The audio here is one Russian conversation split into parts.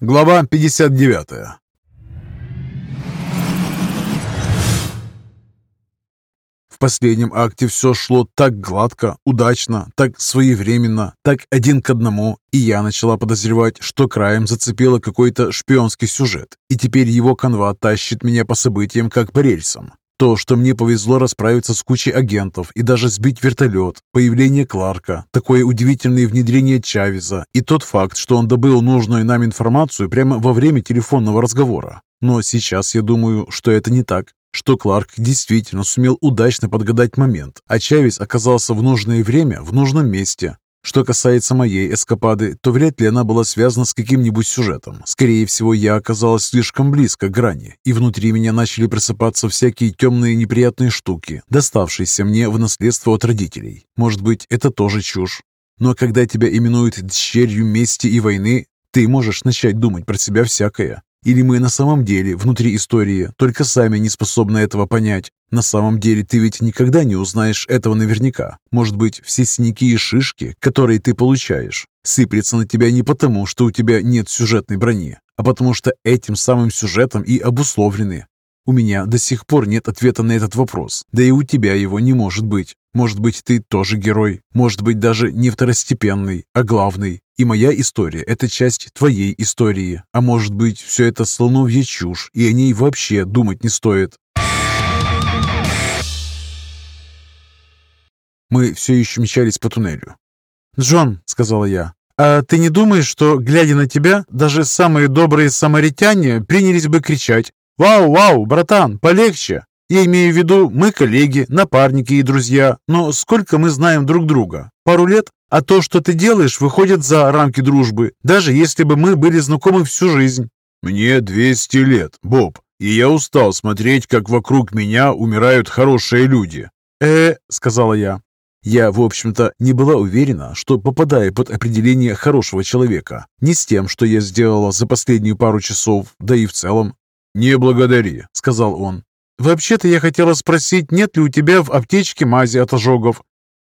Глава 59 В последнем акте все шло так гладко, удачно, так своевременно, так один к одному, и я начала подозревать, что краем зацепила какой-то шпионский сюжет, и теперь его канва тащит меня по событиям, как по рельсам. То, что мне повезло расправиться с кучей агентов и даже сбить вертолет, появление Кларка, такое удивительное внедрение Чавеза и тот факт, что он добыл нужную нам информацию прямо во время телефонного разговора. Но сейчас я думаю, что это не так, что Кларк действительно сумел удачно подгадать момент, а Чавес оказался в нужное время в нужном месте. Что касается моей эскапады, то вряд ли она была связана с каким-нибудь сюжетом. Скорее всего, я оказалась слишком близко к грани, и внутри меня начали просыпаться всякие темные неприятные штуки, доставшиеся мне в наследство от родителей. Может быть, это тоже чушь. Но когда тебя именуют дщерью мести и войны, ты можешь начать думать про себя всякое. Или мы на самом деле внутри истории, только сами не способны этого понять. На самом деле ты ведь никогда не узнаешь этого наверняка. Может быть, все синяки и шишки, которые ты получаешь, сыплются на тебя не потому, что у тебя нет сюжетной брони, а потому что этим самым сюжетом и обусловлены. У меня до сих пор нет ответа на этот вопрос, да и у тебя его не может быть. Может быть, ты тоже герой, может быть, даже не второстепенный, а главный. И моя история – это часть твоей истории. А может быть, все это слоновья чушь, и о ней вообще думать не стоит. Мы все еще мчались по туннелю. «Джон», — сказала я, — «а ты не думаешь, что, глядя на тебя, даже самые добрые самаритяне принялись бы кричать «Вау, вау, братан, полегче!» Я имею в виду, мы коллеги, напарники и друзья, но сколько мы знаем друг друга? Пару лет? А то, что ты делаешь, выходит за рамки дружбы, даже если бы мы были знакомы всю жизнь. Мне 200 лет, Боб, и я устал смотреть, как вокруг меня умирают хорошие люди. «Э, — сказала я, я, в общем-то, не была уверена, что попадаю под определение хорошего человека. Не с тем, что я сделала за последнюю пару часов, да и в целом. «Не благодари», — сказал он. «Вообще-то я хотела спросить, нет ли у тебя в аптечке мази от ожогов?»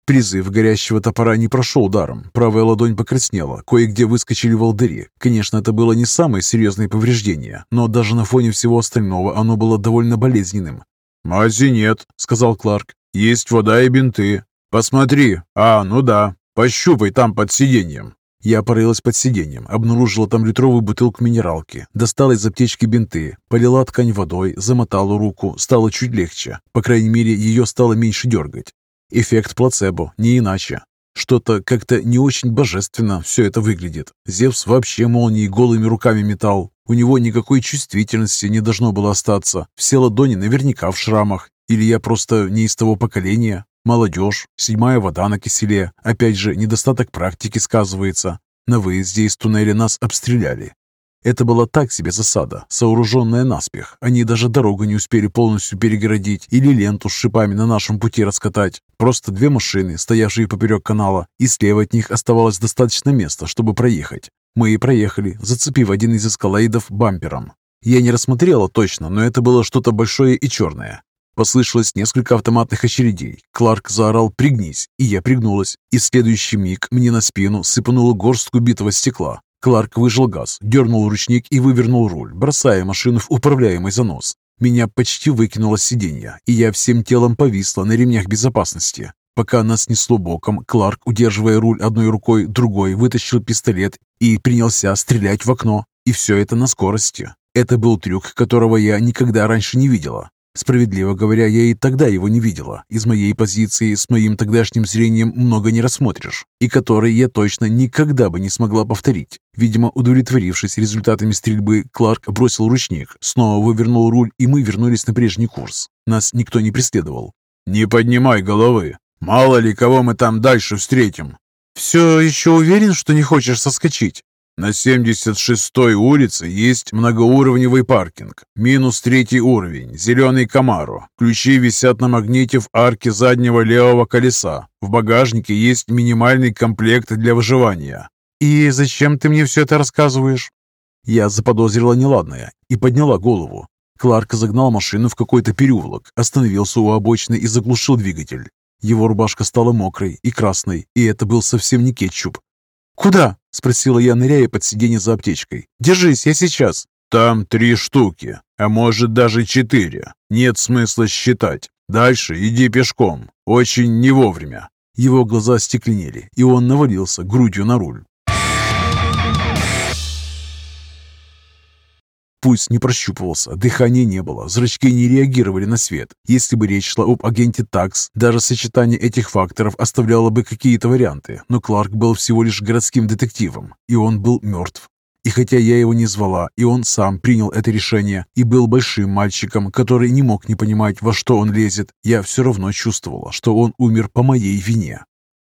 Призыв горящего топора не прошел даром. Правая ладонь покраснела, кое-где выскочили волдыри. Конечно, это было не самое серьезное повреждение, но даже на фоне всего остального оно было довольно болезненным. «Мази нет», — сказал Кларк. «Есть вода и бинты. Посмотри. А, ну да. Пощупай там под сиденьем». Я порылась под сиденьем, обнаружила там литровую бутылку минералки, достала из аптечки бинты, полила ткань водой, замотала руку, стало чуть легче. По крайней мере, ее стало меньше дергать. Эффект плацебо, не иначе. Что-то как-то не очень божественно все это выглядит. Зевс вообще молнии голыми руками метал. У него никакой чувствительности не должно было остаться. Все ладони наверняка в шрамах. Или я просто не из того поколения. Молодежь, седьмая вода на киселе. Опять же, недостаток практики сказывается. На выезде из туннеля нас обстреляли. Это была так себе засада, сооруженная наспех. Они даже дорогу не успели полностью перегородить или ленту с шипами на нашем пути раскатать. Просто две машины, стоявшие поперек канала, и слева от них оставалось достаточно места, чтобы проехать. Мы и проехали, зацепив один из эскалейдов бампером. Я не рассмотрела точно, но это было что-то большое и черное. Послышалось несколько автоматных очередей. Кларк заорал «Пригнись!» и я пригнулась. И в следующий миг мне на спину сыпанула горстку битого стекла. Кларк выжил газ, дернул ручник и вывернул руль, бросая машину в управляемый занос. Меня почти выкинуло с сиденья, и я всем телом повисла на ремнях безопасности. Пока нас несло боком, Кларк, удерживая руль одной рукой, другой вытащил пистолет и принялся стрелять в окно. И все это на скорости. Это был трюк, которого я никогда раньше не видела. Справедливо говоря, я и тогда его не видела. Из моей позиции с моим тогдашним зрением много не рассмотришь, и который я точно никогда бы не смогла повторить. Видимо, удовлетворившись результатами стрельбы, Кларк бросил ручник, снова вывернул руль, и мы вернулись на прежний курс. Нас никто не преследовал. «Не поднимай головы. Мало ли кого мы там дальше встретим». «Все еще уверен, что не хочешь соскочить?» На 76-й улице есть многоуровневый паркинг. Минус третий уровень. Зеленый Камаро. Ключи висят на магните в арке заднего левого колеса. В багажнике есть минимальный комплект для выживания. «И зачем ты мне все это рассказываешь?» Я заподозрила неладное и подняла голову. Кларк загнал машину в какой-то переулок, остановился у обочины и заглушил двигатель. Его рубашка стала мокрой и красной, и это был совсем не кетчуп. «Куда?» – спросила я, ныряя под сиденье за аптечкой. «Держись, я сейчас». «Там три штуки, а может даже четыре. Нет смысла считать. Дальше иди пешком. Очень не вовремя». Его глаза стекленели, и он навалился грудью на руль. Пульс не прощупывался, дыхания не было, зрачки не реагировали на свет. Если бы речь шла об агенте ТАКС, даже сочетание этих факторов оставляло бы какие-то варианты, но Кларк был всего лишь городским детективом, и он был мертв. И хотя я его не звала, и он сам принял это решение, и был большим мальчиком, который не мог не понимать, во что он лезет, я все равно чувствовала, что он умер по моей вине.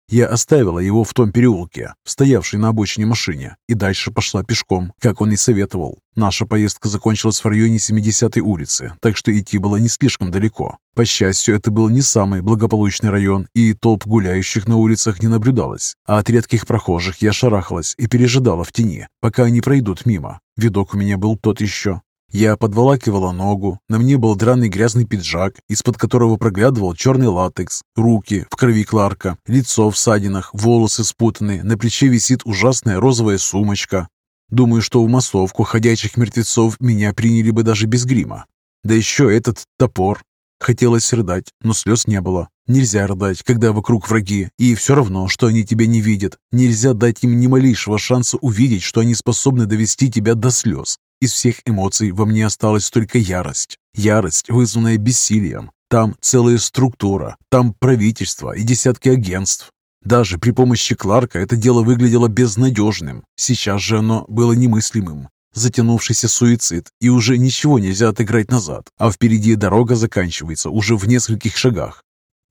Я оставила его в том переулке, стоявшей на обочине машине, и дальше пошла пешком, как он и советовал. Наша поездка закончилась в районе 70-й улицы, так что идти было не слишком далеко. По счастью, это был не самый благополучный район, и толп гуляющих на улицах не наблюдалось. А от редких прохожих я шарахалась и пережидала в тени, пока они пройдут мимо. Видок у меня был тот еще. Я подволакивала ногу, на мне был драный грязный пиджак, из-под которого проглядывал черный латекс, руки в крови Кларка, лицо в садинах, волосы спутанные, на плече висит ужасная розовая сумочка. Думаю, что в массовку ходячих мертвецов меня приняли бы даже без грима. Да еще этот топор. Хотелось рыдать, но слез не было. Нельзя рыдать, когда вокруг враги, и все равно, что они тебя не видят. Нельзя дать им ни малейшего шанса увидеть, что они способны довести тебя до слез. Из всех эмоций во мне осталась только ярость. Ярость, вызванная бессилием. Там целая структура, там правительство и десятки агентств. Даже при помощи Кларка это дело выглядело безнадежным. Сейчас же оно было немыслимым. Затянувшийся суицид, и уже ничего нельзя отыграть назад, а впереди дорога заканчивается уже в нескольких шагах.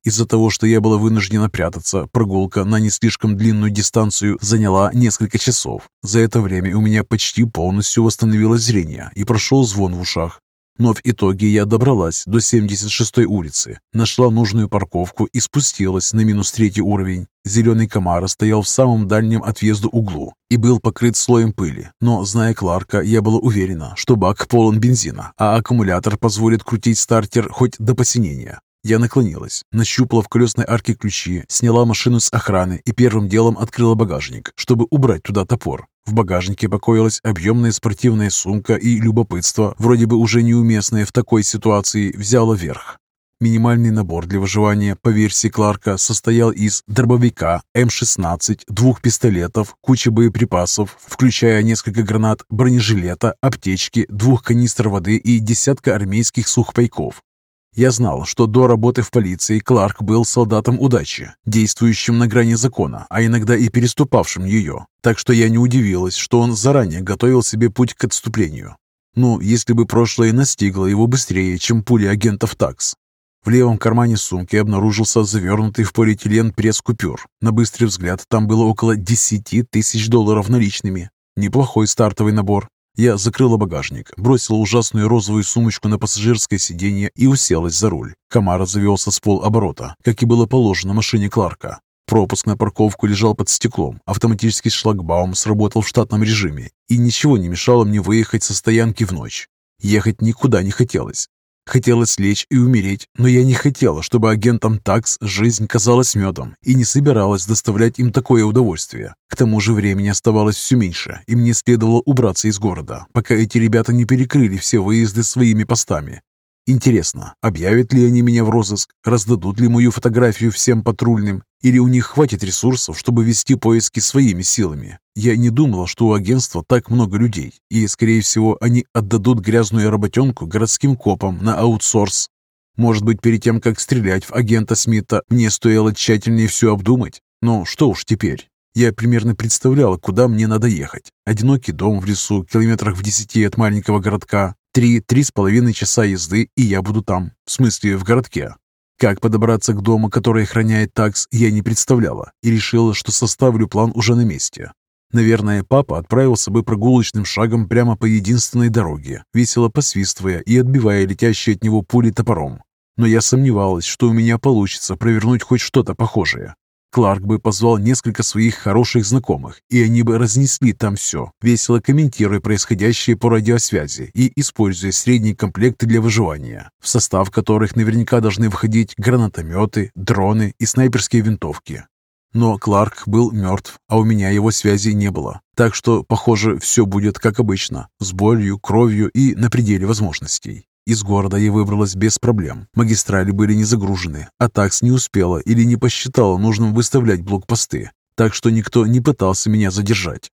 Из-за того, что я была вынуждена прятаться, прогулка на не слишком длинную дистанцию заняла несколько часов. За это время у меня почти полностью восстановилось зрение и прошел звон в ушах. Но в итоге я добралась до 76-й улицы, нашла нужную парковку и спустилась на минус третий уровень. Зеленый комар стоял в самом дальнем отъезду углу и был покрыт слоем пыли, но, зная Кларка, я была уверена, что бак полон бензина, а аккумулятор позволит крутить стартер хоть до посинения. Я наклонилась, нащупала в колесной арке ключи, сняла машину с охраны и первым делом открыла багажник, чтобы убрать туда топор. В багажнике покоилась объемная спортивная сумка, и любопытство, вроде бы уже неуместное в такой ситуации, взяло верх. Минимальный набор для выживания, по версии Кларка, состоял из дробовика М-16, двух пистолетов, кучи боеприпасов, включая несколько гранат, бронежилета, аптечки, двух канистр воды и десятка армейских сухпайков. Я знал, что до работы в полиции Кларк был солдатом удачи, действующим на грани закона, а иногда и переступавшим ее. Так что я не удивилась, что он заранее готовил себе путь к отступлению. Ну, если бы прошлое настигло его быстрее, чем пули агентов ТАКС. В левом кармане сумки обнаружился завернутый в полиэтилен пресс-купюр. На быстрый взгляд там было около 10 тысяч долларов наличными. Неплохой стартовый набор. Я закрыла багажник, бросила ужасную розовую сумочку на пассажирское сиденье и уселась за руль. Комар завелся с полоборота, как и было положено машине Кларка. Пропуск на парковку лежал под стеклом, автоматический шлагбаум сработал в штатном режиме, и ничего не мешало мне выехать со стоянки в ночь. Ехать никуда не хотелось. Хотелось лечь и умереть, но я не хотела, чтобы агентам ТАКС жизнь казалась медом и не собиралась доставлять им такое удовольствие. К тому же времени оставалось все меньше, и мне следовало убраться из города, пока эти ребята не перекрыли все выезды своими постами. Интересно, объявят ли они меня в розыск, раздадут ли мою фотографию всем патрульным, или у них хватит ресурсов, чтобы вести поиски своими силами. Я не думала, что у агентства так много людей, и, скорее всего, они отдадут грязную работенку городским копам на аутсорс. Может быть, перед тем, как стрелять в агента Смита, мне стоило тщательнее все обдумать? Но что уж теперь. Я примерно представляла, куда мне надо ехать. Одинокий дом в лесу, километрах в десяти от маленького городка, Три-три с половиной часа езды, и я буду там. В смысле, в городке. Как подобраться к дому, который охраняет такс, я не представляла, и решила, что составлю план уже на месте. Наверное, папа отправился бы прогулочным шагом прямо по единственной дороге, весело посвистывая и отбивая летящие от него пули топором. Но я сомневалась, что у меня получится провернуть хоть что-то похожее. Кларк бы позвал несколько своих хороших знакомых, и они бы разнесли там все, весело комментируя происходящее по радиосвязи и используя средние комплекты для выживания, в состав которых наверняка должны входить гранатометы, дроны и снайперские винтовки. Но Кларк был мертв, а у меня его связи не было. Так что, похоже, все будет как обычно, с болью, кровью и на пределе возможностей. Из города я выбралась без проблем. Магистрали были не загружены, а такс не успела или не посчитала нужным выставлять блокпосты. Так что никто не пытался меня задержать.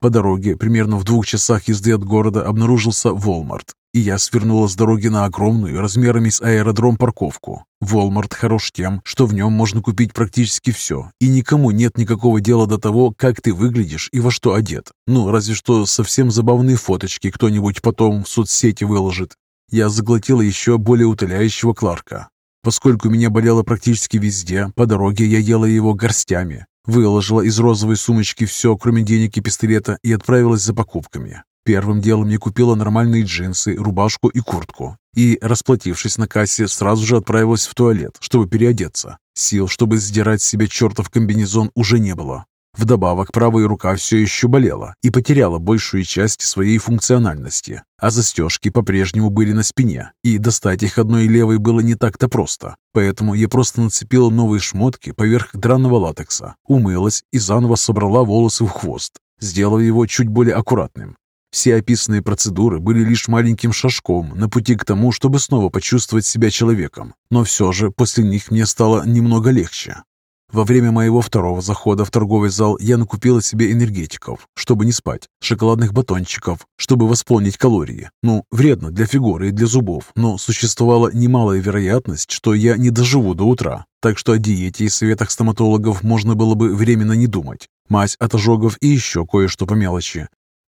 По дороге, примерно в двух часах езды от города, обнаружился Волмарт, и я свернула с дороги на огромную, размерами с аэродром, парковку. Волмарт хорош тем, что в нем можно купить практически все, и никому нет никакого дела до того, как ты выглядишь и во что одет. Ну, разве что совсем забавные фоточки кто-нибудь потом в соцсети выложит. Я заглотила еще более утоляющего Кларка. Поскольку меня болело практически везде, по дороге я ела его горстями. Выложила из розовой сумочки все, кроме денег и пистолета, и отправилась за покупками. Первым делом я купила нормальные джинсы, рубашку и куртку. И, расплатившись на кассе, сразу же отправилась в туалет, чтобы переодеться. Сил, чтобы сдирать с себя чертов комбинезон, уже не было. Вдобавок, правая рука все еще болела и потеряла большую часть своей функциональности, а застежки по-прежнему были на спине, и достать их одной левой было не так-то просто. Поэтому я просто нацепила новые шмотки поверх драного латекса, умылась и заново собрала волосы в хвост, сделав его чуть более аккуратным. Все описанные процедуры были лишь маленьким шажком на пути к тому, чтобы снова почувствовать себя человеком. Но все же после них мне стало немного легче. Во время моего второго захода в торговый зал я накупила себе энергетиков, чтобы не спать, шоколадных батончиков, чтобы восполнить калории. Ну, вредно для фигуры и для зубов, но существовала немалая вероятность, что я не доживу до утра. Так что о диете и советах стоматологов можно было бы временно не думать. Мазь от ожогов и еще кое-что по мелочи.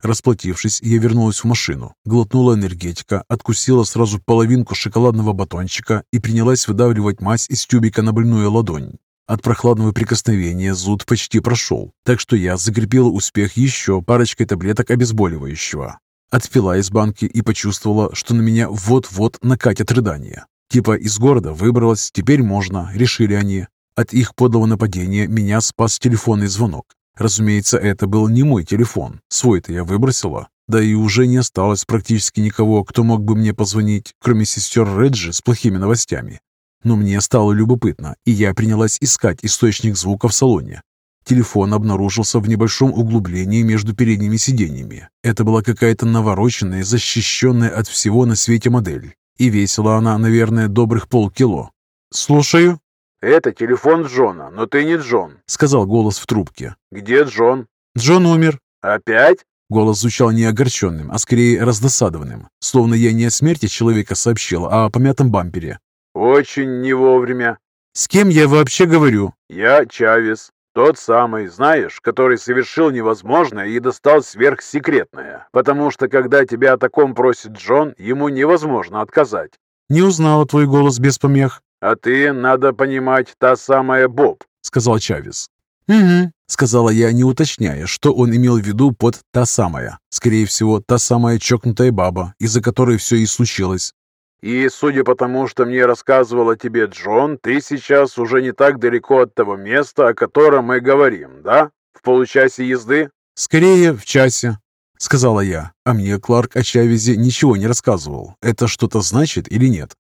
Расплатившись, я вернулась в машину, глотнула энергетика, откусила сразу половинку шоколадного батончика и принялась выдавливать мазь из тюбика на больную ладонь. От прохладного прикосновения зуд почти прошел, так что я закрепила успех еще парочкой таблеток обезболивающего. Отпила из банки и почувствовала, что на меня вот-вот накатят рыдания. Типа из города выбралась, теперь можно, решили они. От их подлого нападения меня спас телефонный звонок. Разумеется, это был не мой телефон, свой-то я выбросила. Да и уже не осталось практически никого, кто мог бы мне позвонить, кроме сестер Реджи с плохими новостями. Но мне стало любопытно, и я принялась искать источник звука в салоне. Телефон обнаружился в небольшом углублении между передними сиденьями. Это была какая-то навороченная, защищенная от всего на свете модель. И весила она, наверное, добрых полкило. «Слушаю». «Это телефон Джона, но ты не Джон», — сказал голос в трубке. «Где Джон?» «Джон умер». «Опять?» Голос звучал не огорченным, а скорее раздосадованным, словно я не о смерти человека сообщил, а о помятом бампере. «Очень не вовремя». «С кем я вообще говорю?» «Я Чавес. Тот самый, знаешь, который совершил невозможное и достал сверхсекретное. Потому что, когда тебя о таком просит Джон, ему невозможно отказать». «Не узнала твой голос без помех». «А ты, надо понимать, та самая Боб», — сказал Чавес. «Угу», — сказала я, не уточняя, что он имел в виду под «та самая». Скорее всего, та самая чокнутая баба, из-за которой все и случилось. И, судя по тому, что мне рассказывал о тебе Джон, ты сейчас уже не так далеко от того места, о котором мы говорим, да? В получасе езды? Скорее, в часе, сказала я. А мне Кларк о Чавезе ничего не рассказывал. Это что-то значит или нет?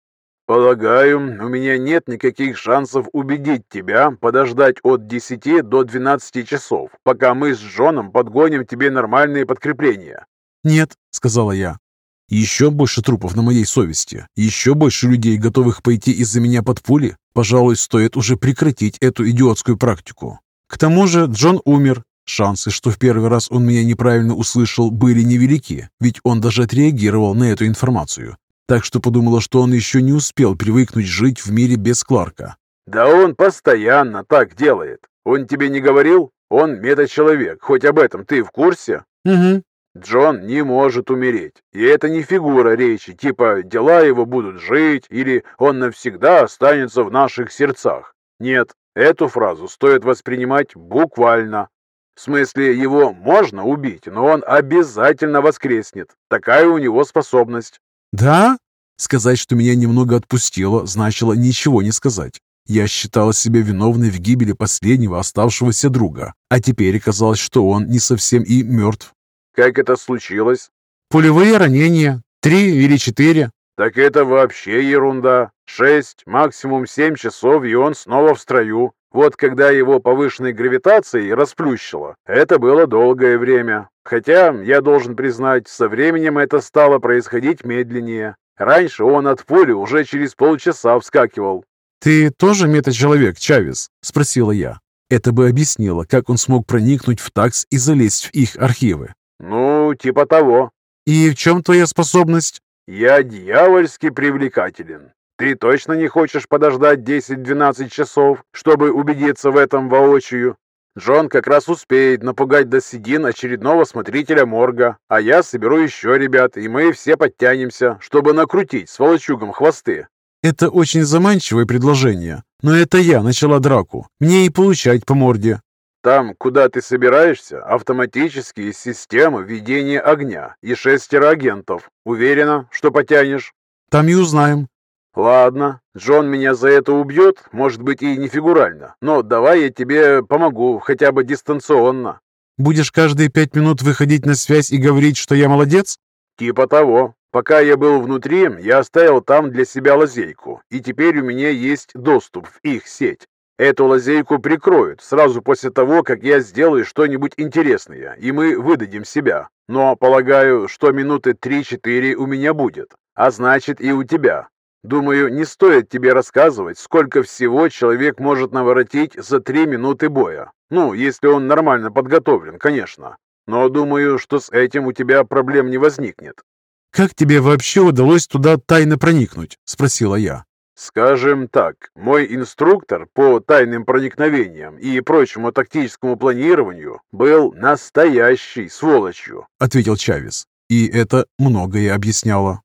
«Полагаю, у меня нет никаких шансов убедить тебя подождать от 10 до 12 часов, пока мы с Джоном подгоним тебе нормальные подкрепления». «Нет», — сказала я, еще больше трупов на моей совести, еще больше людей, готовых пойти из-за меня под пули. Пожалуй, стоит уже прекратить эту идиотскую практику. К тому же Джон умер. Шансы, что в первый раз он меня неправильно услышал, были невелики, ведь он даже отреагировал на эту информацию. Так что подумала, что он еще не успел привыкнуть жить в мире без Кларка. «Да он постоянно так делает. Он тебе не говорил? Он метачеловек. Хоть об этом ты в курсе?» «Угу. Джон не может умереть. И это не фигура речи, типа «дела его будут жить» или «он навсегда останется в наших сердцах». Нет, эту фразу стоит воспринимать буквально. В смысле, его можно убить, но он обязательно воскреснет. Такая у него способность. «Да?» Сказать, что меня немного отпустило, значило ничего не сказать. Я считала себя виновной в гибели последнего оставшегося друга, а теперь оказалось, что он не совсем и мертв. Как это случилось? Пулевые ранения. Три или четыре. Так это вообще ерунда. Шесть, максимум семь часов, и он снова в строю. Вот когда его повышенной гравитацией расплющило, это было долгое время. Хотя, я должен признать, со временем это стало происходить медленнее. Раньше он от пули уже через полчаса вскакивал. «Ты тоже мета-человек, Чавес?» – спросила я. Это бы объяснило, как он смог проникнуть в такс и залезть в их архивы. «Ну, типа того». «И в чем твоя способность?» «Я дьявольски привлекателен. Ты точно не хочешь подождать 10-12 часов, чтобы убедиться в этом воочию? Джон как раз успеет напугать до седин очередного смотрителя морга, а я соберу еще ребят, и мы все подтянемся, чтобы накрутить с волочугом хвосты». «Это очень заманчивое предложение, но это я начала драку. Мне и получать по морде. Там, куда ты собираешься, автоматические системы ведения огня и шестеро агентов. Уверена, что потянешь? Там и узнаем. Ладно, Джон меня за это убьет, может быть и не фигурально, но давай я тебе помогу, хотя бы дистанционно. Будешь каждые пять минут выходить на связь и говорить, что я молодец? Типа того. Пока я был внутри, я оставил там для себя лазейку, и теперь у меня есть доступ в их сеть. Эту лазейку прикроют сразу после того, как я сделаю что-нибудь интересное, и мы выдадим себя. Но полагаю, что минуты 3-4 у меня будет, а значит и у тебя. Думаю, не стоит тебе рассказывать, сколько всего человек может наворотить за 3 минуты боя. Ну, если он нормально подготовлен, конечно. Но думаю, что с этим у тебя проблем не возникнет. «Как тебе вообще удалось туда тайно проникнуть?» – спросила я. Скажем так, мой инструктор по тайным проникновениям и прочему тактическому планированию был настоящей сволочью, ответил Чавес. И это многое объясняло.